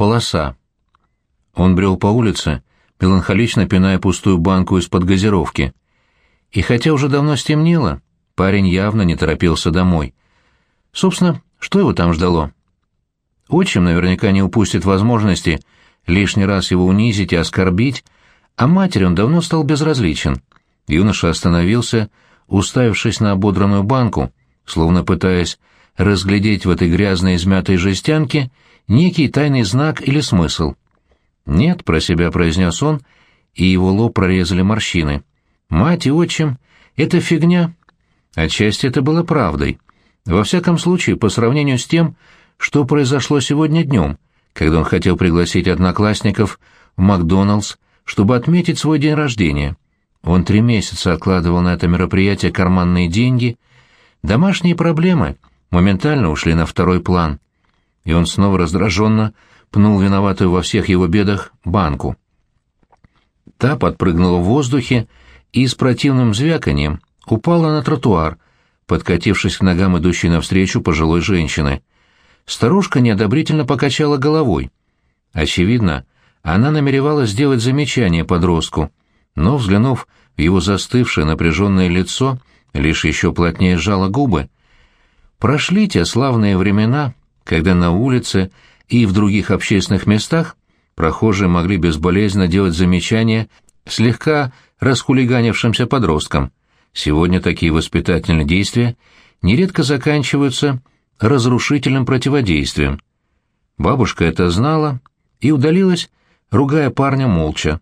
полоса. Он брел по улице, меланхолично пиная пустую банку из-под газировки. И хотя уже давно стемнело, парень явно не торопился домой. Собственно, что его там ждало? Отчим наверняка не упустит возможности лишний раз его унизить и оскорбить, а матери он давно стал безразличен. Юноша остановился, уставившись на ободранную банку, словно пытаясь разглядеть в этой грязной измятой жестянке некий тайный знак или смысл. «Нет», — про себя произнес он, и его лоб прорезали морщины. «Мать и отчим — это фигня». Отчасти это было правдой. Во всяком случае, по сравнению с тем, что произошло сегодня днем, когда он хотел пригласить одноклассников в Макдоналдс, чтобы отметить свой день рождения. Он три месяца откладывал на это мероприятие карманные деньги. Домашние проблемы моментально ушли на второй план. И он снова раздраженно пнул виноватую во всех его бедах банку. Та подпрыгнула в воздухе и с противным звяканием упала на тротуар, подкатившись к ногам идущей навстречу пожилой женщины. Старушка неодобрительно покачала головой. Очевидно, она намеревалась сделать замечание подростку, но, взглянув в его застывшее напряженное лицо, лишь еще плотнее сжала губы. Прошли те славные времена, когда на улице и в других общественных местах прохожие могли безболезненно делать замечания слегка расхулиганившимся подросткам. Сегодня такие воспитательные действия нередко заканчиваются разрушительным противодействием. Бабушка это знала и удалилась, ругая парня молча.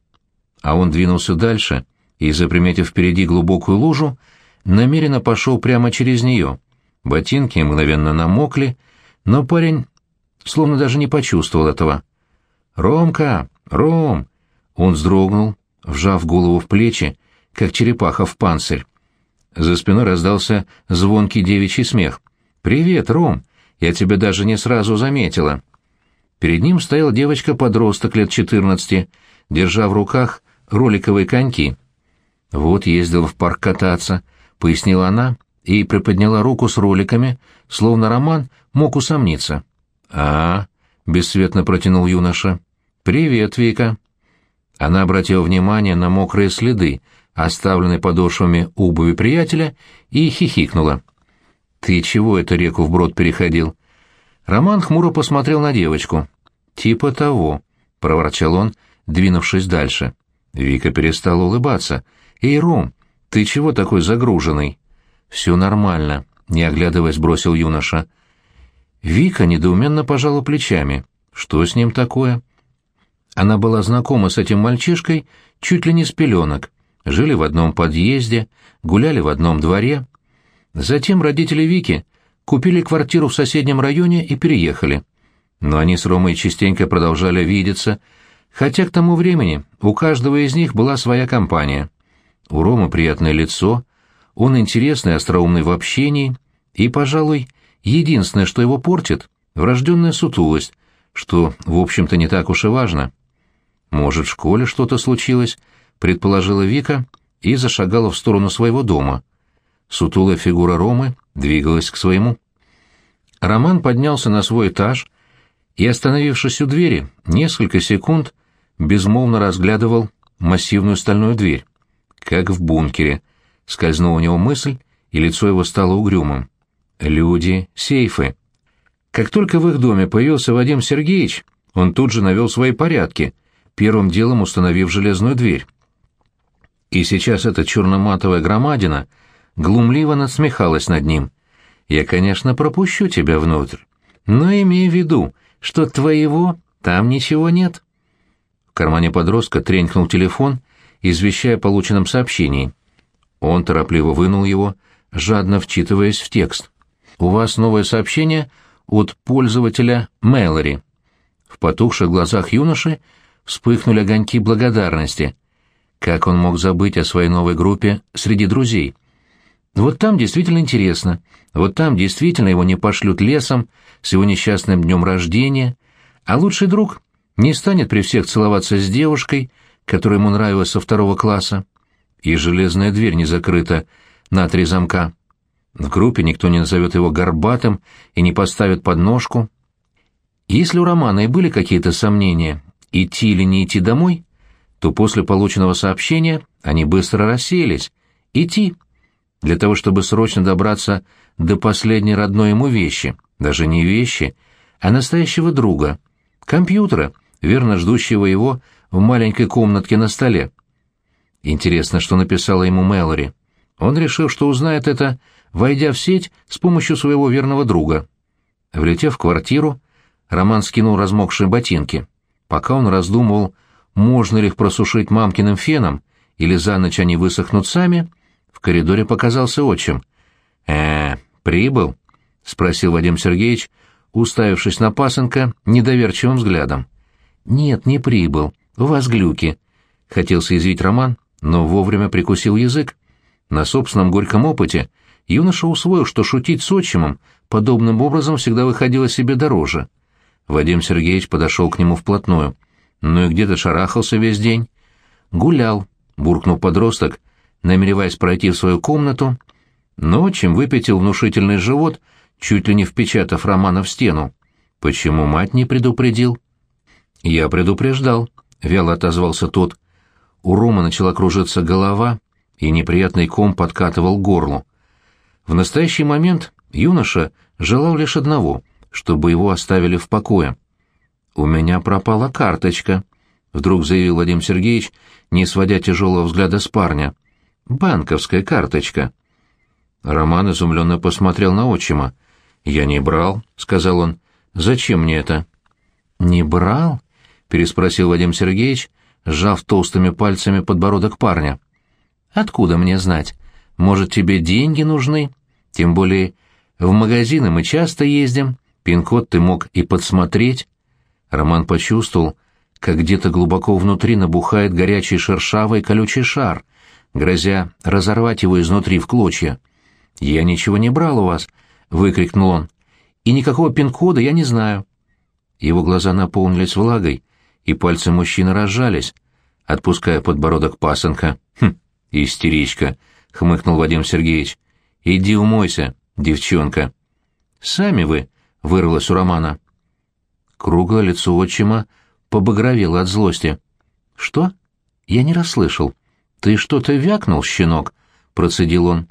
А он двинулся дальше и, заприметив впереди глубокую лужу, намеренно пошел прямо через нее. Ботинки мгновенно намокли, но парень словно даже не почувствовал этого. «Ромка! Ром!» Он вздрогнул, вжав голову в плечи, как черепаха в панцирь. За спиной раздался звонкий девичий смех. «Привет, Ром! Я тебя даже не сразу заметила». Перед ним стояла девочка-подросток лет четырнадцати, держа в руках роликовые коньки. «Вот ездил в парк кататься», — пояснила она и приподняла руку с роликами, словно Роман мог усомниться. «А, -а — бесцветно протянул юноша. «Привет, Вика». Она обратила внимание на мокрые следы, оставленные подошвами обуви приятеля, и хихикнула. «Ты чего эту реку вброд переходил?» Роман хмуро посмотрел на девочку. «Типа того», — проворчал он, двинувшись дальше. Вика перестала улыбаться. «Эй, Ром, ты чего такой загруженный?» «Все нормально», — не оглядываясь, бросил юноша. Вика недоуменно пожала плечами. «Что с ним такое?» Она была знакома с этим мальчишкой чуть ли не с пеленок. Жили в одном подъезде, гуляли в одном дворе. Затем родители Вики купили квартиру в соседнем районе и переехали. Но они с Ромой частенько продолжали видеться, хотя к тому времени у каждого из них была своя компания. У Ромы приятное лицо, он интересный остроумный в общении, и, пожалуй, единственное, что его портит — врожденная сутулость, что, в общем-то, не так уж и важно. «Может, в школе что-то случилось?» — предположила Вика и зашагала в сторону своего дома. Сутулая фигура Ромы двигалась к своему. Роман поднялся на свой этаж и, остановившись у двери, несколько секунд безмолвно разглядывал массивную стальную дверь. Как в бункере. Скользнула у него мысль, и лицо его стало угрюмым. Люди, сейфы. Как только в их доме появился Вадим Сергеевич, он тут же навел свои порядки, первым делом установив железную дверь. И сейчас эта черно-матовая громадина глумливо насмехалась над ним. «Я, конечно, пропущу тебя внутрь, но имей в виду, что твоего там ничего нет». В кармане подростка тренькнул телефон, извещая о полученном сообщении. Он торопливо вынул его, жадно вчитываясь в текст. «У вас новое сообщение от пользователя Мэлори». В потухших глазах юноши вспыхнули огоньки благодарности. Как он мог забыть о своей новой группе среди друзей? Вот там действительно интересно. Вот там действительно его не пошлют лесом с его несчастным днем рождения, а лучший друг не станет при всех целоваться с девушкой, которая ему нравилась со второго класса. И железная дверь не закрыта на три замка. В группе никто не назовет его горбатым и не поставит подножку. Если у Романа и были какие-то сомнения, идти или не идти домой, то после полученного сообщения они быстро рассеялись. Идти. Для того, чтобы срочно добраться до последней родной ему вещи, даже не вещи, а настоящего друга, компьютера, верно ждущего его в маленькой комнатке на столе. Интересно, что написала ему Мэлори. Он решил, что узнает это, войдя в сеть с помощью своего верного друга. Влетев в квартиру, Роман скинул размокшие ботинки. Пока он раздумывал, можно ли их просушить мамкиным феном, или за ночь они высохнут сами, в коридоре показался отчим. «Э, прибыл?» — спросил Вадим Сергеевич, уставившись на пасынка недоверчивым взглядом. «Нет, не прибыл. У вас глюки», — хотел соязвить Роман, но вовремя прикусил язык. На собственном горьком опыте юноша усвоил, что шутить с отчимом подобным образом всегда выходило себе дороже. Вадим Сергеевич подошел к нему вплотную. «Ну и где ты шарахался весь день?» «Гулял», — буркнул подросток, намереваясь пройти в свою комнату, но чем выпятил внушительный живот, чуть ли не впечатав Романа в стену. «Почему мать не предупредил?» «Я предупреждал», — вяло отозвался тот. У Рома начала кружиться голова, и неприятный ком подкатывал горлу. В настоящий момент юноша желал лишь одного — чтобы его оставили в покое. «У меня пропала карточка», — вдруг заявил Вадим Сергеевич, не сводя тяжелого взгляда с парня. «Банковская карточка». Роман изумленно посмотрел на отчима. «Я не брал», — сказал он. «Зачем мне это?» «Не брал?» — переспросил Вадим Сергеевич, сжав толстыми пальцами подбородок парня. «Откуда мне знать? Может, тебе деньги нужны? Тем более в магазины мы часто ездим. Пин-код ты мог и подсмотреть. Роман почувствовал, как где-то глубоко внутри набухает горячий шершавый колючий шар, грозя разорвать его изнутри в клочья. «Я ничего не брал у вас», — выкрикнул он. «И никакого пин-кода я не знаю». Его глаза наполнились влагой, и пальцы мужчины разжались, отпуская подбородок пасынка. «Хм, истеричка», — хмыкнул Вадим Сергеевич. «Иди умойся, девчонка». «Сами вы», — вырвалось у Романа. Круглое лицо отчима побагровело от злости. «Что? Я не расслышал. Ты что-то вякнул, щенок?» — процедил он.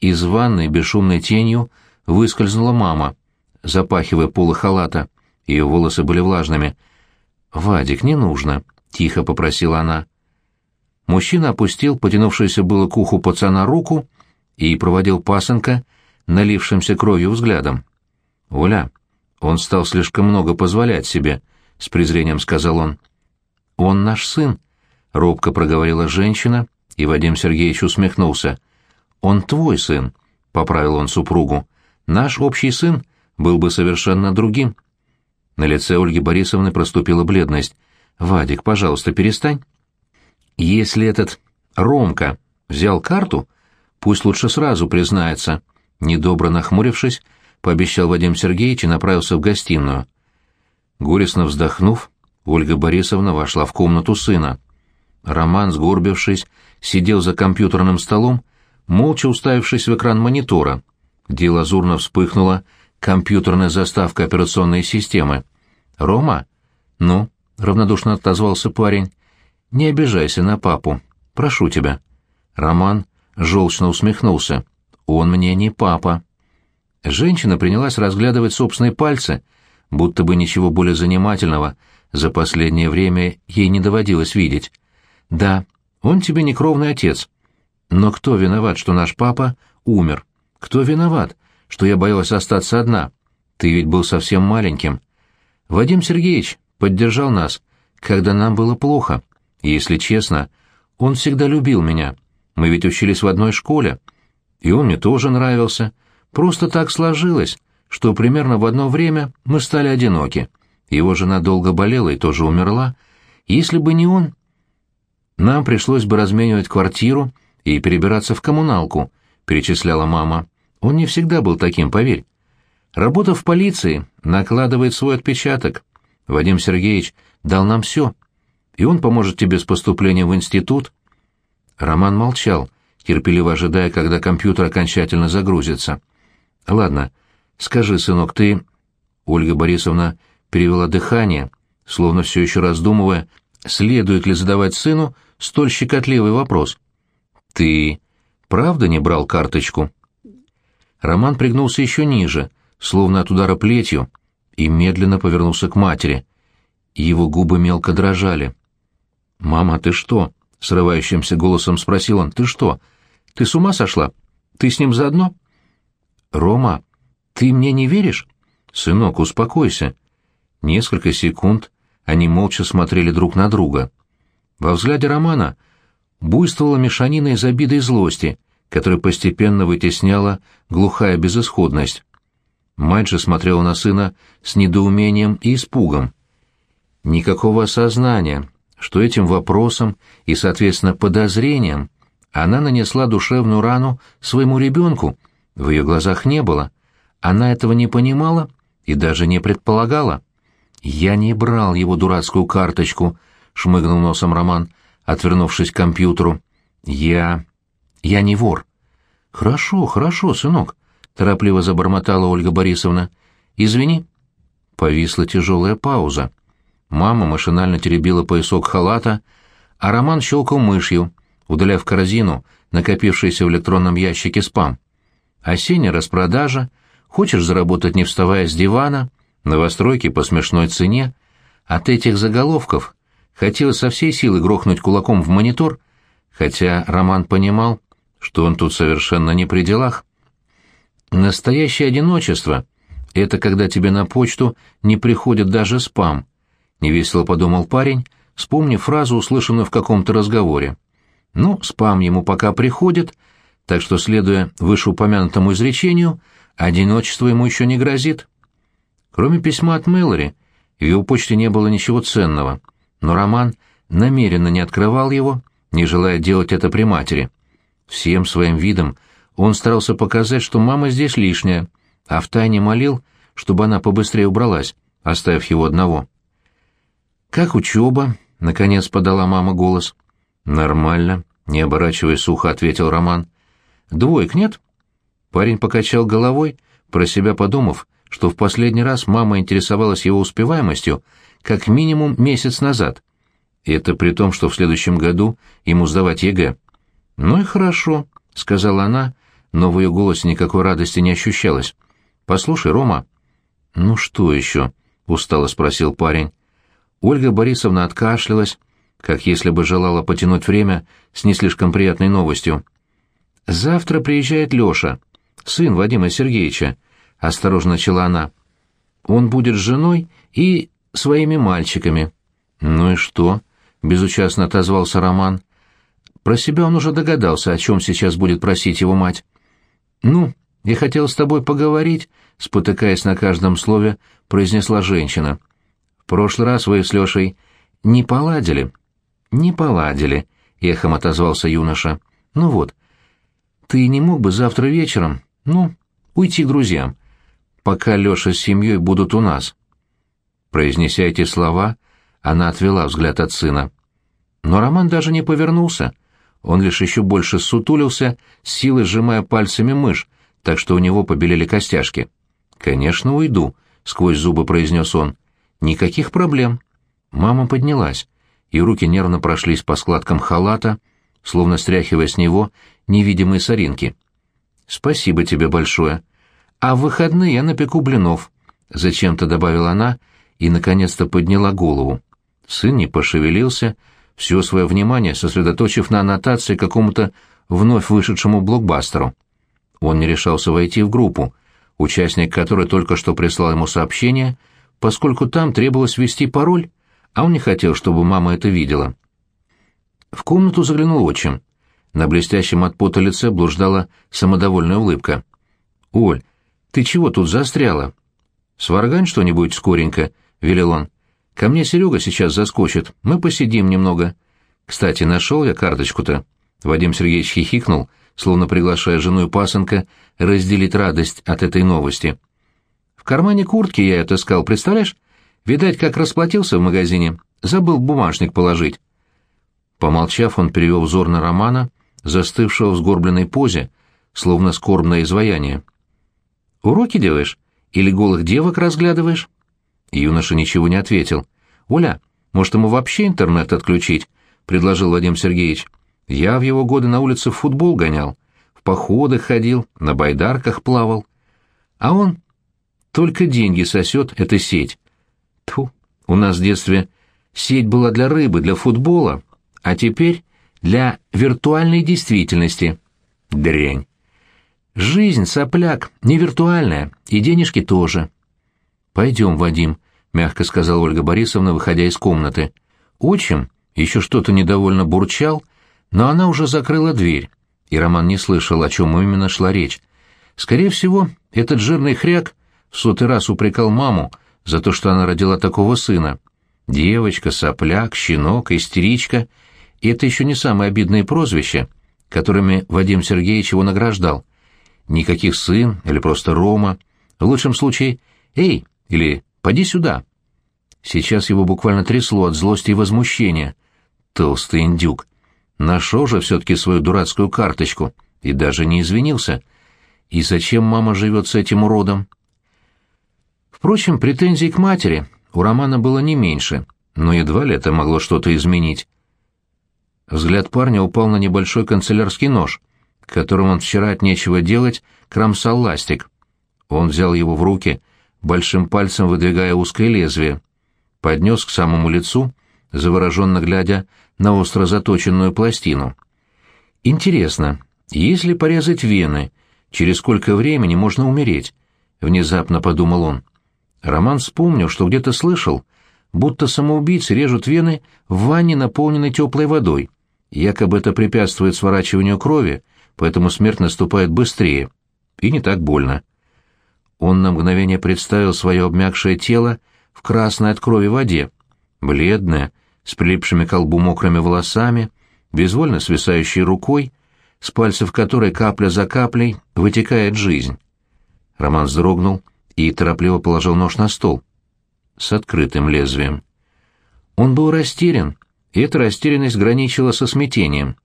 Из ванной бесшумной тенью выскользнула мама, запахивая полы халата. Ее волосы были влажными. «Вадик, не нужно», — тихо попросила она. Мужчина опустил потянувшуюся было к уху пацана руку и проводил пасынка налившимся кровью взглядом. «Оля, он стал слишком много позволять себе», — с презрением сказал он. «Он наш сын», — робко проговорила женщина, и Вадим Сергеевич усмехнулся. «Он твой сын», — поправил он супругу. «Наш общий сын был бы совершенно другим». На лице Ольги Борисовны проступила бледность. «Вадик, пожалуйста, перестань». «Если этот Ромка взял карту, пусть лучше сразу признается», — недобро нахмурившись, —— пообещал Вадим Сергеевич и направился в гостиную. Горестно вздохнув, Ольга Борисовна вошла в комнату сына. Роман, сгорбившись, сидел за компьютерным столом, молча уставившись в экран монитора, где лазурно вспыхнула компьютерная заставка операционной системы. «Рома?» «Ну?» — равнодушно отозвался парень. «Не обижайся на папу. Прошу тебя». Роман желчно усмехнулся. «Он мне не папа». Женщина принялась разглядывать собственные пальцы, будто бы ничего более занимательного за последнее время ей не доводилось видеть. «Да, он тебе не кровный отец. Но кто виноват, что наш папа умер? Кто виноват, что я боялась остаться одна? Ты ведь был совсем маленьким. Вадим Сергеевич поддержал нас, когда нам было плохо. Если честно, он всегда любил меня. Мы ведь учились в одной школе. И он мне тоже нравился». Просто так сложилось, что примерно в одно время мы стали одиноки. Его жена долго болела и тоже умерла. Если бы не он, нам пришлось бы разменивать квартиру и перебираться в коммуналку, перечисляла мама. Он не всегда был таким, поверь. Работа в полиции накладывает свой отпечаток. Вадим Сергеевич дал нам все. И он поможет тебе с поступлением в институт. Роман молчал, терпеливо ожидая, когда компьютер окончательно загрузится. Ладно, скажи, сынок, ты... Ольга Борисовна перевела дыхание, словно все еще раздумывая, следует ли задавать сыну столь щекотливый вопрос. «Ты правда не брал карточку?» Роман пригнулся еще ниже, словно от удара плетью, и медленно повернулся к матери. Его губы мелко дрожали. «Мама, ты что?» — срывающимся голосом спросил он. «Ты что? Ты с ума сошла? Ты с ним заодно?» «Рома, ты мне не веришь?» «Сынок, успокойся». Несколько секунд они молча смотрели друг на друга. Во взгляде Романа буйствовала мешанина из обиды и злости, которая постепенно вытесняла глухая безысходность. Мать же смотрела на сына с недоумением и испугом. Никакого осознания, что этим вопросом и, соответственно, подозрением она нанесла душевную рану своему ребенку, в ее глазах не было. Она этого не понимала и даже не предполагала. «Я не брал его дурацкую карточку», — шмыгнул носом Роман, отвернувшись к компьютеру. «Я... я не вор». «Хорошо, хорошо, сынок», — торопливо забормотала Ольга Борисовна. «Извини». Повисла тяжелая пауза. Мама машинально теребила поясок халата, а Роман щелкал мышью, удаляя в корзину накопившийся в электронном ящике спам. Осенняя распродажа, хочешь заработать не вставая с дивана, новостройки по смешной цене. От этих заголовков хотелось со всей силы грохнуть кулаком в монитор, хотя Роман понимал, что он тут совершенно не при делах. Настоящее одиночество — это когда тебе на почту не приходит даже спам, — невесело подумал парень, вспомнив фразу, услышанную в каком-то разговоре. Ну, спам ему пока приходит, так что, следуя вышеупомянутому изречению, одиночество ему еще не грозит. Кроме письма от Мэлори, в его почте не было ничего ценного, но Роман намеренно не открывал его, не желая делать это при матери. Всем своим видом он старался показать, что мама здесь лишняя, а втайне молил, чтобы она побыстрее убралась, оставив его одного. «Как учеба?» — наконец подала мама голос. «Нормально», — не оборачиваясь сухо, ответил Роман. «Двоек нет?» Парень покачал головой, про себя подумав, что в последний раз мама интересовалась его успеваемостью как минимум месяц назад. И это при том, что в следующем году ему сдавать ЕГЭ. «Ну и хорошо», — сказала она, но в ее голосе никакой радости не ощущалось. «Послушай, Рома». «Ну что еще?» — устало спросил парень. Ольга Борисовна откашлялась, как если бы желала потянуть время с не слишком приятной новостью. «Завтра приезжает Леша, сын Вадима Сергеевича», — осторожно начала она. «Он будет с женой и своими мальчиками». «Ну и что?» — безучастно отозвался Роман. Про себя он уже догадался, о чем сейчас будет просить его мать. «Ну, я хотел с тобой поговорить», — спотыкаясь на каждом слове, произнесла женщина. «В прошлый раз вы с Лешей не поладили». «Не поладили», — эхом отозвался юноша. «Ну вот, ты не мог бы завтра вечером, ну, уйти к друзьям пока Леша с семьей будут у нас». Произнеся эти слова, она отвела взгляд от сына. Но Роман даже не повернулся. Он лишь еще больше сутулился, силой сжимая пальцами мышь, так что у него побелели костяшки. «Конечно, уйду», — сквозь зубы произнес он. «Никаких проблем». Мама поднялась, и руки нервно прошлись по складкам халата, словно стряхивая с него невидимые соринки. «Спасибо тебе большое», а в выходные я напеку блинов», — зачем-то добавила она и, наконец-то, подняла голову. Сын не пошевелился, все свое внимание сосредоточив на аннотации какому-то вновь вышедшему блокбастеру. Он не решался войти в группу, участник которой только что прислал ему сообщение, поскольку там требовалось ввести пароль, а он не хотел, чтобы мама это видела. В комнату заглянул отчим. На блестящем от пота лице блуждала самодовольная улыбка. «Оль, «Ты чего тут застряла?» «Сваргань что-нибудь скоренько», — велел он. «Ко мне Серега сейчас заскочит, мы посидим немного. Кстати, нашел я карточку-то». Вадим Сергеевич хихикнул, словно приглашая жену и пасынка разделить радость от этой новости. «В кармане куртки я отыскал, представляешь? Видать, как расплатился в магазине, забыл бумажник положить». Помолчав, он перевел взор на Романа, застывшего в сгорбленной позе, словно скорбное изваяние. Уроки делаешь? Или голых девок разглядываешь?» Юноша ничего не ответил. «Оля, может, ему вообще интернет отключить?» — предложил Вадим Сергеевич. «Я в его годы на улице в футбол гонял, в походы ходил, на байдарках плавал. А он только деньги сосет, эта сеть. Тьфу, у нас в детстве сеть была для рыбы, для футбола, а теперь для виртуальной действительности. Дрянь. Жизнь, сопляк, не виртуальная, и денежки тоже. «Пойдем, Вадим», — мягко сказала Ольга Борисовна, выходя из комнаты. Отчим еще что-то недовольно бурчал, но она уже закрыла дверь, и Роман не слышал, о чем именно шла речь. Скорее всего, этот жирный хряк в сотый раз упрекал маму за то, что она родила такого сына. Девочка, сопляк, щенок, истеричка — и это еще не самые обидные прозвища, которыми Вадим Сергеевич его награждал. Никаких сын или просто Рома. В лучшем случае «Эй!» Или «Поди сюда!» Сейчас его буквально трясло от злости и возмущения. Толстый индюк. Нашел же все-таки свою дурацкую карточку и даже не извинился. И зачем мама живет с этим уродом? Впрочем, претензий к матери у Романа было не меньше, но едва ли это могло что-то изменить. Взгляд парня упал на небольшой канцелярский нож, которым он вчера от нечего делать кромсал ластик. Он взял его в руки, большим пальцем выдвигая узкое лезвие, поднес к самому лицу, завороженно глядя на остро заточенную пластину. «Интересно, если порезать вены, через сколько времени можно умереть?» — внезапно подумал он. Роман вспомнил, что где-то слышал, будто самоубийцы режут вены в ванне, наполненной теплой водой. Якобы это препятствует сворачиванию крови, поэтому смерть наступает быстрее и не так больно. Он на мгновение представил свое обмякшее тело в красной от крови воде, бледное, с прилипшими к колбу мокрыми волосами, безвольно свисающей рукой, с пальцев которой капля за каплей вытекает жизнь. Роман вздрогнул и торопливо положил нож на стол с открытым лезвием. Он был растерян, и эта растерянность граничила со смятением.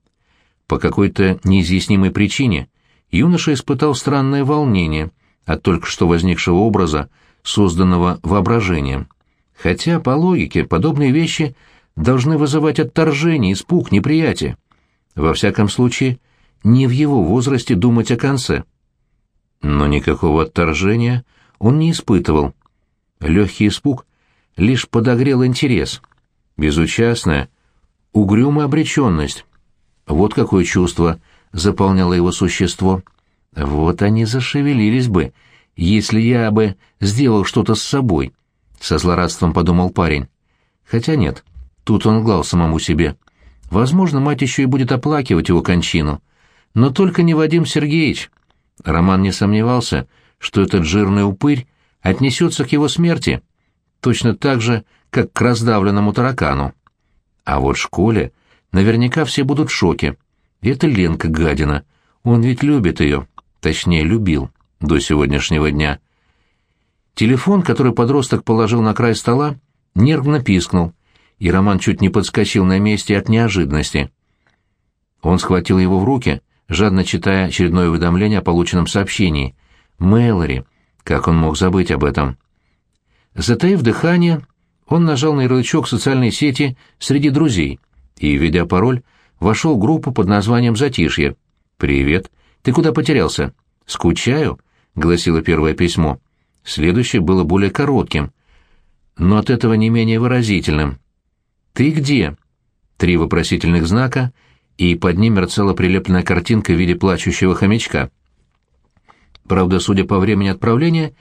По какой-то неизъяснимой причине юноша испытал странное волнение от только что возникшего образа, созданного воображением. Хотя, по логике, подобные вещи должны вызывать отторжение, испуг, неприятие. Во всяком случае, не в его возрасте думать о конце. Но никакого отторжения он не испытывал. Легкий испуг лишь подогрел интерес. Безучастная, угрюмая обреченность. Вот какое чувство заполняло его существо. Вот они зашевелились бы, если я бы сделал что-то с собой, — со злорадством подумал парень. Хотя нет, тут он глал самому себе. Возможно, мать еще и будет оплакивать его кончину. Но только не Вадим Сергеевич. Роман не сомневался, что этот жирный упырь отнесется к его смерти точно так же, как к раздавленному таракану. А вот в школе наверняка все будут в шоке. Это Ленка гадина. Он ведь любит ее. Точнее, любил. До сегодняшнего дня. Телефон, который подросток положил на край стола, нервно пискнул, и Роман чуть не подскочил на месте от неожиданности. Он схватил его в руки, жадно читая очередное уведомление о полученном сообщении. «Мэлори!» Как он мог забыть об этом? Затаив дыхание, он нажал на ярлычок социальной сети среди друзей и, введя пароль, вошел в группу под названием «Затишье». «Привет. Ты куда потерялся?» «Скучаю», — гласило первое письмо. Следующее было более коротким, но от этого не менее выразительным. «Ты где?» Три вопросительных знака, и под ним мерцала прилепленная картинка в виде плачущего хомячка. Правда, судя по времени отправления,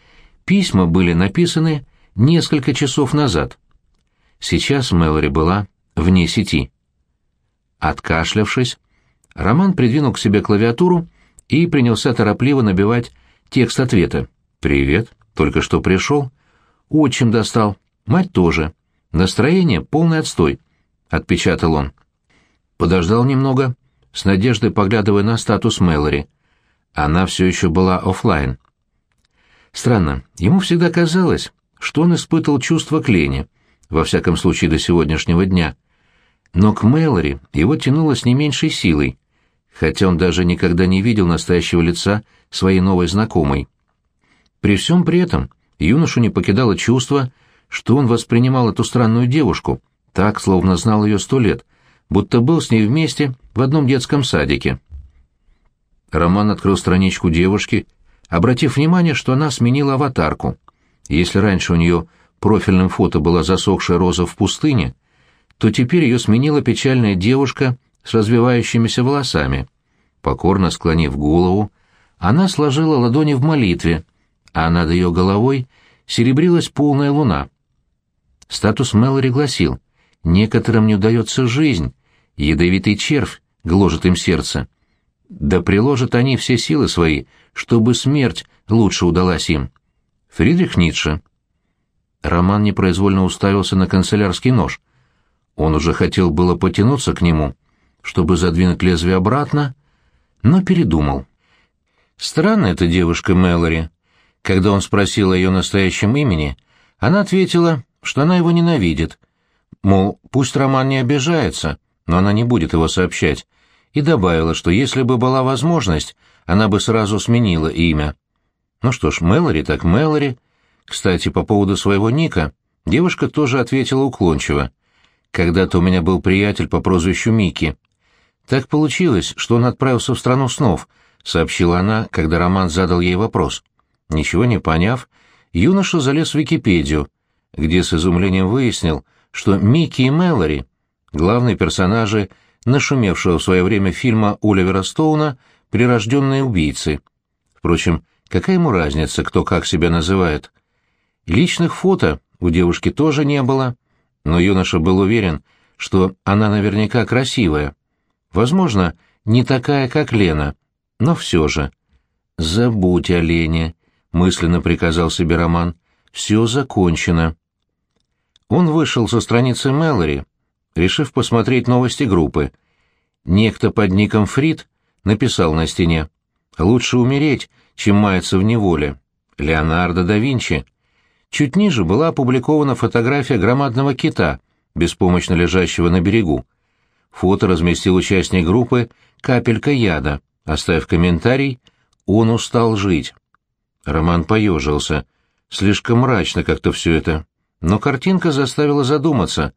письма были написаны несколько часов назад. Сейчас Мэлори была вне сети. Откашлявшись, Роман придвинул к себе клавиатуру и принялся торопливо набивать текст ответа. «Привет, только что пришел. Отчим достал, мать тоже. Настроение полный отстой», — отпечатал он. Подождал немного, с надеждой поглядывая на статус Мэлори. Она все еще была офлайн. Странно, ему всегда казалось, что он испытывал чувство к Лене, во всяком случае до сегодняшнего дня. Но к Мэлори его тянуло с не меньшей силой, хотя он даже никогда не видел настоящего лица своей новой знакомой. При всем при этом юношу не покидало чувство, что он воспринимал эту странную девушку, так, словно знал ее сто лет, будто был с ней вместе в одном детском садике. Роман открыл страничку девушки, обратив внимание, что она сменила аватарку. Если раньше у нее профильным фото была засохшая роза в пустыне, то теперь ее сменила печальная девушка с развивающимися волосами. Покорно склонив голову, она сложила ладони в молитве, а над ее головой серебрилась полная луна. Статус Мэлори гласил «Некоторым не удается жизнь, ядовитый червь гложет им сердце. Да приложат они все силы свои, чтобы смерть лучше удалась им». Фридрих Ницше. Роман непроизвольно уставился на канцелярский нож. Он уже хотел было потянуться к нему, чтобы задвинуть лезвие обратно, но передумал. Странная эта девушка Мэлори. Когда он спросил о ее настоящем имени, она ответила, что она его ненавидит. Мол, пусть Роман не обижается, но она не будет его сообщать, и добавила, что если бы была возможность, она бы сразу сменила имя. Ну что ж, Мэлори так Мэлори. Кстати, по поводу своего ника, девушка тоже ответила уклончиво. Когда-то у меня был приятель по прозвищу Микки. Так получилось, что он отправился в страну снов —— сообщила она, когда Роман задал ей вопрос. Ничего не поняв, юноша залез в Википедию, где с изумлением выяснил, что Микки и Мэлори — главные персонажи нашумевшего в свое время фильма Оливера Стоуна «Прирожденные убийцы». Впрочем, какая ему разница, кто как себя называет? Личных фото у девушки тоже не было, но юноша был уверен, что она наверняка красивая. Возможно, не такая, как Лена, но все же. «Забудь о Лене», — мысленно приказал себе Роман. «Все закончено». Он вышел со страницы Мэлори, решив посмотреть новости группы. Некто под ником Фрид написал на стене «Лучше умереть, чем маяться в неволе». Леонардо да Винчи. Чуть ниже была опубликована фотография громадного кита, беспомощно лежащего на берегу. Фото разместил участник группы «Капелька яда». Оставив комментарий, он устал жить. Роман поежился. Слишком мрачно как-то все это. Но картинка заставила задуматься.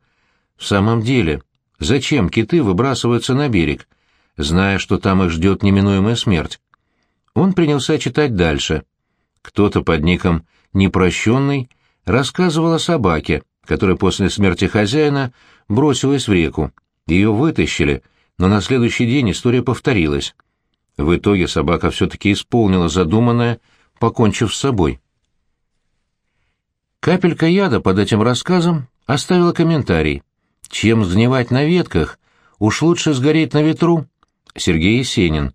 В самом деле, зачем киты выбрасываются на берег, зная, что там их ждет неминуемая смерть? Он принялся читать дальше. Кто-то под ником «Непрощенный» рассказывал о собаке, которая после смерти хозяина бросилась в реку. Ее вытащили, но на следующий день история повторилась. В итоге собака все-таки исполнила задуманное, покончив с собой. Капелька яда под этим рассказом оставила комментарий. «Чем сгнивать на ветках? Уж лучше сгореть на ветру». Сергей Есенин.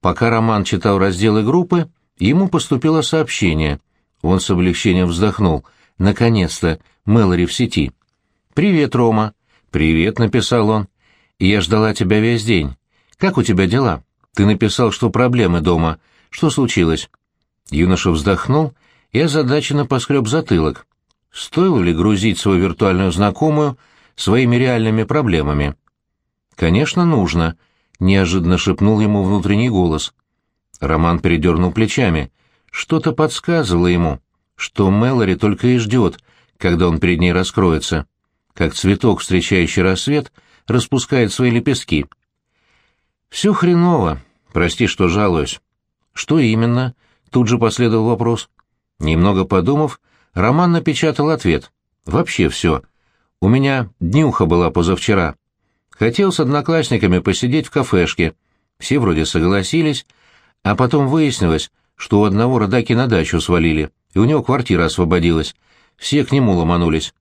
Пока Роман читал разделы группы, ему поступило сообщение. Он с облегчением вздохнул. «Наконец-то! Мэлори в сети». «Привет, Рома». «Привет», — написал он. «Я ждала тебя весь день. Как у тебя дела?» Ты написал, что проблемы дома. Что случилось?» Юноша вздохнул и озадаченно поскреб затылок. Стоило ли грузить свою виртуальную знакомую своими реальными проблемами? «Конечно, нужно», — неожиданно шепнул ему внутренний голос. Роман передернул плечами. Что-то подсказывало ему, что Мэлори только и ждет, когда он перед ней раскроется. Как цветок, встречающий рассвет, распускает свои лепестки — «Все хреново. Прости, что жалуюсь». «Что именно?» — тут же последовал вопрос. Немного подумав, Роман напечатал ответ. «Вообще все. У меня днюха была позавчера. Хотел с одноклассниками посидеть в кафешке. Все вроде согласились, а потом выяснилось, что у одного родаки на дачу свалили, и у него квартира освободилась. Все к нему ломанулись.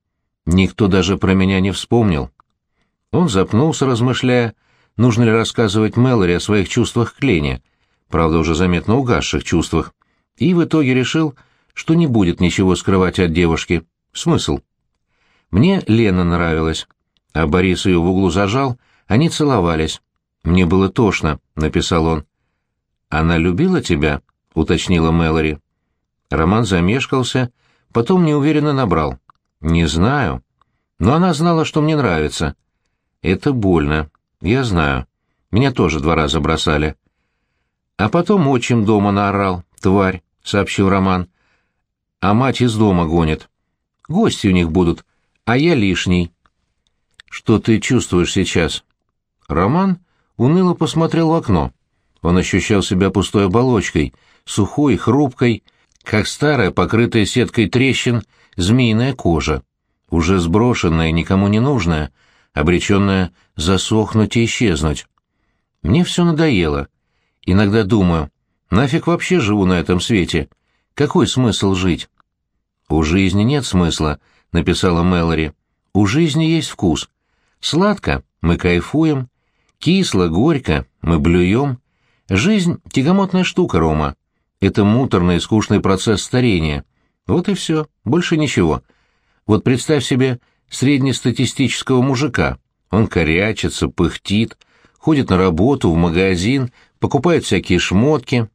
Никто даже про меня не вспомнил». Он запнулся, размышляя, нужно ли рассказывать Мэлори о своих чувствах к Лене, правда, уже заметно угасших чувствах, и в итоге решил, что не будет ничего скрывать от девушки. Смысл? Мне Лена нравилась, а Борис ее в углу зажал, они целовались. «Мне было тошно», — написал он. «Она любила тебя?» — уточнила Мэлори. Роман замешкался, потом неуверенно набрал. «Не знаю. Но она знала, что мне нравится. Это больно. «Я знаю. Меня тоже два раза бросали». «А потом отчим дома наорал, тварь», — сообщил Роман. «А мать из дома гонит. Гости у них будут, а я лишний. Что ты чувствуешь сейчас? Роман уныло посмотрел в окно. Он ощущал себя пустой оболочкой, сухой, хрупкой, как старая, покрытая сеткой трещин, змеиная кожа, уже сброшенная, никому не нужная, обреченная засохнуть и исчезнуть. Мне все надоело. Иногда думаю, нафиг вообще живу на этом свете? Какой смысл жить? «У жизни нет смысла», — написала Мэлори. «У жизни есть вкус. Сладко — мы кайфуем, кисло, горько — мы блюем. Жизнь — тягомотная штука, Рома. Это муторный и скучный процесс старения. Вот и все, больше ничего. Вот представь себе среднестатистического мужика. Он корячится, пыхтит, ходит на работу, в магазин, покупает всякие шмотки,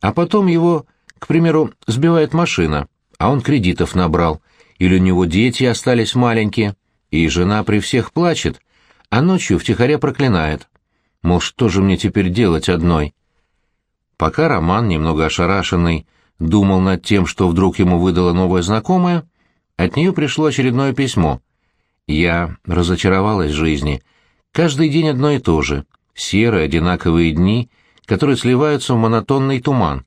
а потом его, к примеру, сбивает машина, а он кредитов набрал, или у него дети остались маленькие, и жена при всех плачет, а ночью втихаря проклинает. Мол, что же мне теперь делать одной? Пока Роман, немного ошарашенный, думал над тем, что вдруг ему выдала новая знакомая, от нее пришло очередное письмо. Я разочаровалась в жизни. Каждый день одно и то же. Серые, одинаковые дни, которые сливаются в монотонный туман.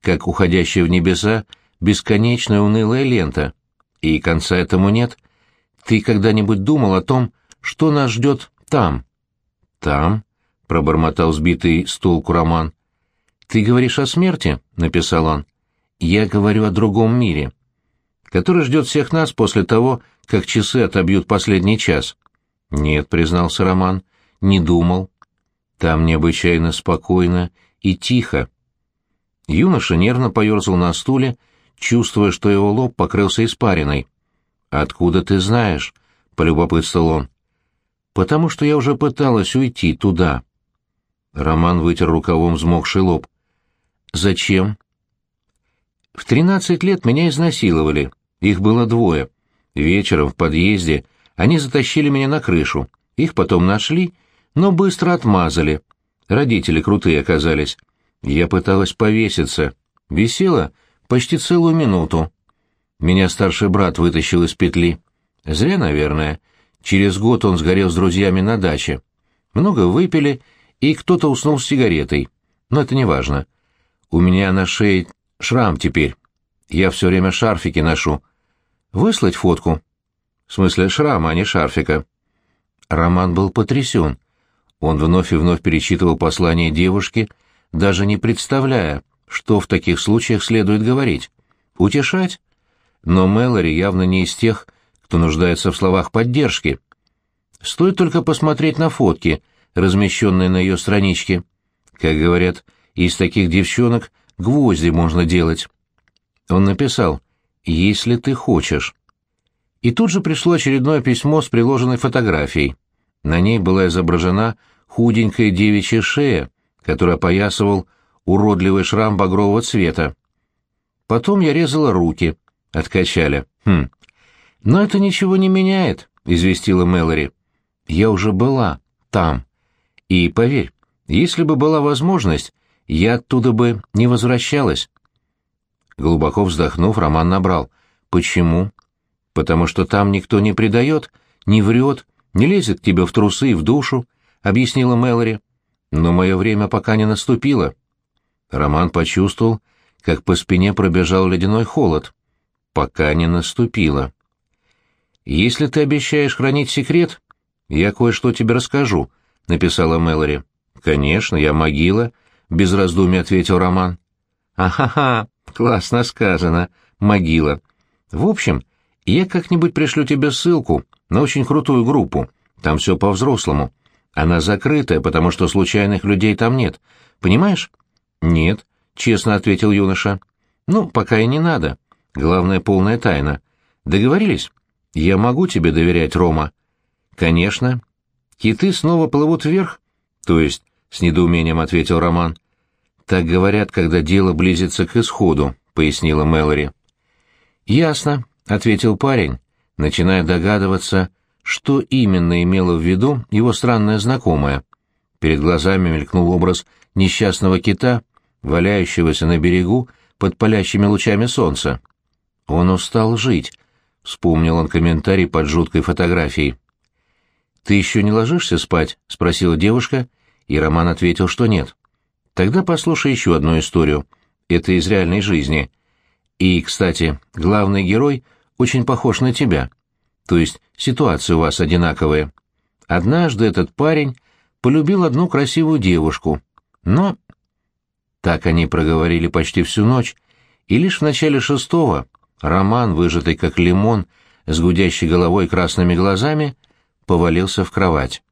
Как уходящая в небеса бесконечная унылая лента. И конца этому нет. Ты когда-нибудь думал о том, что нас ждет там? Там? — пробормотал сбитый с толку Роман. «Ты говоришь о смерти?» — написал он. «Я говорю о другом мире, который ждет всех нас после того, как часы отобьют последний час». «Нет», — признался Роман, — «не думал. Там необычайно спокойно и тихо». Юноша нервно поерзал на стуле, чувствуя, что его лоб покрылся испариной. «Откуда ты знаешь?» — полюбопытствовал он. «Потому что я уже пыталась уйти туда». Роман вытер рукавом взмокший лоб. Зачем? В тринадцать лет меня изнасиловали. Их было двое. Вечером в подъезде они затащили меня на крышу. Их потом нашли, но быстро отмазали. Родители крутые оказались. Я пыталась повеситься. Висела почти целую минуту. Меня старший брат вытащил из петли. Зря, наверное. Через год он сгорел с друзьями на даче. Много выпили, и кто-то уснул с сигаретой. Но это не важно. У меня на шее шрам теперь. Я все время шарфики ношу. Выслать фотку? В смысле шрама, а не шарфика. Роман был потрясен. Он вновь и вновь перечитывал послание девушки, даже не представляя, что в таких случаях следует говорить. Утешать? Но Мэлори явно не из тех, кто нуждается в словах поддержки. Стоит только посмотреть на фотки, размещенные на ее страничке. Как говорят, из таких девчонок гвозди можно делать. Он написал «Если ты хочешь». И тут же пришло очередное письмо с приложенной фотографией. На ней была изображена худенькая девичья шея, которая опоясывал уродливый шрам багрового цвета. Потом я резала руки. Откачали. Хм. «Но это ничего не меняет», — известила Мэлори. «Я уже была там. И, поверь, если бы была возможность, я оттуда бы не возвращалась. Глубоко вздохнув, Роман набрал. Почему? Потому что там никто не предает, не врет, не лезет к тебе в трусы и в душу, объяснила Мэлори. Но мое время пока не наступило. Роман почувствовал, как по спине пробежал ледяной холод. Пока не наступило. «Если ты обещаешь хранить секрет, я кое-что тебе расскажу», — написала Мэлори. «Конечно, я могила», без раздумий ответил Роман. «Ахаха, классно сказано, могила. В общем, я как-нибудь пришлю тебе ссылку на очень крутую группу. Там все по-взрослому. Она закрытая, потому что случайных людей там нет. Понимаешь?» «Нет», — честно ответил юноша. «Ну, пока и не надо. Главное, полная тайна. Договорились? Я могу тебе доверять, Рома?» «Конечно. Киты снова плывут вверх?» «То есть?» — с недоумением ответил Роман. «Так говорят, когда дело близится к исходу», — пояснила Мэлори. «Ясно», — ответил парень, начиная догадываться, что именно имела в виду его странная знакомая. Перед глазами мелькнул образ несчастного кита, валяющегося на берегу под палящими лучами солнца. Он устал жить, — вспомнил он комментарий под жуткой фотографией. «Ты еще не ложишься спать?» — спросила девушка, и Роман ответил, что нет. «Тогда послушай еще одну историю. Это из реальной жизни. И, кстати, главный герой очень похож на тебя. То есть ситуации у вас одинаковые. Однажды этот парень полюбил одну красивую девушку, но...» Так они проговорили почти всю ночь, и лишь в начале шестого Роман, выжатый как лимон, с гудящей головой и красными глазами, повалился в кровать.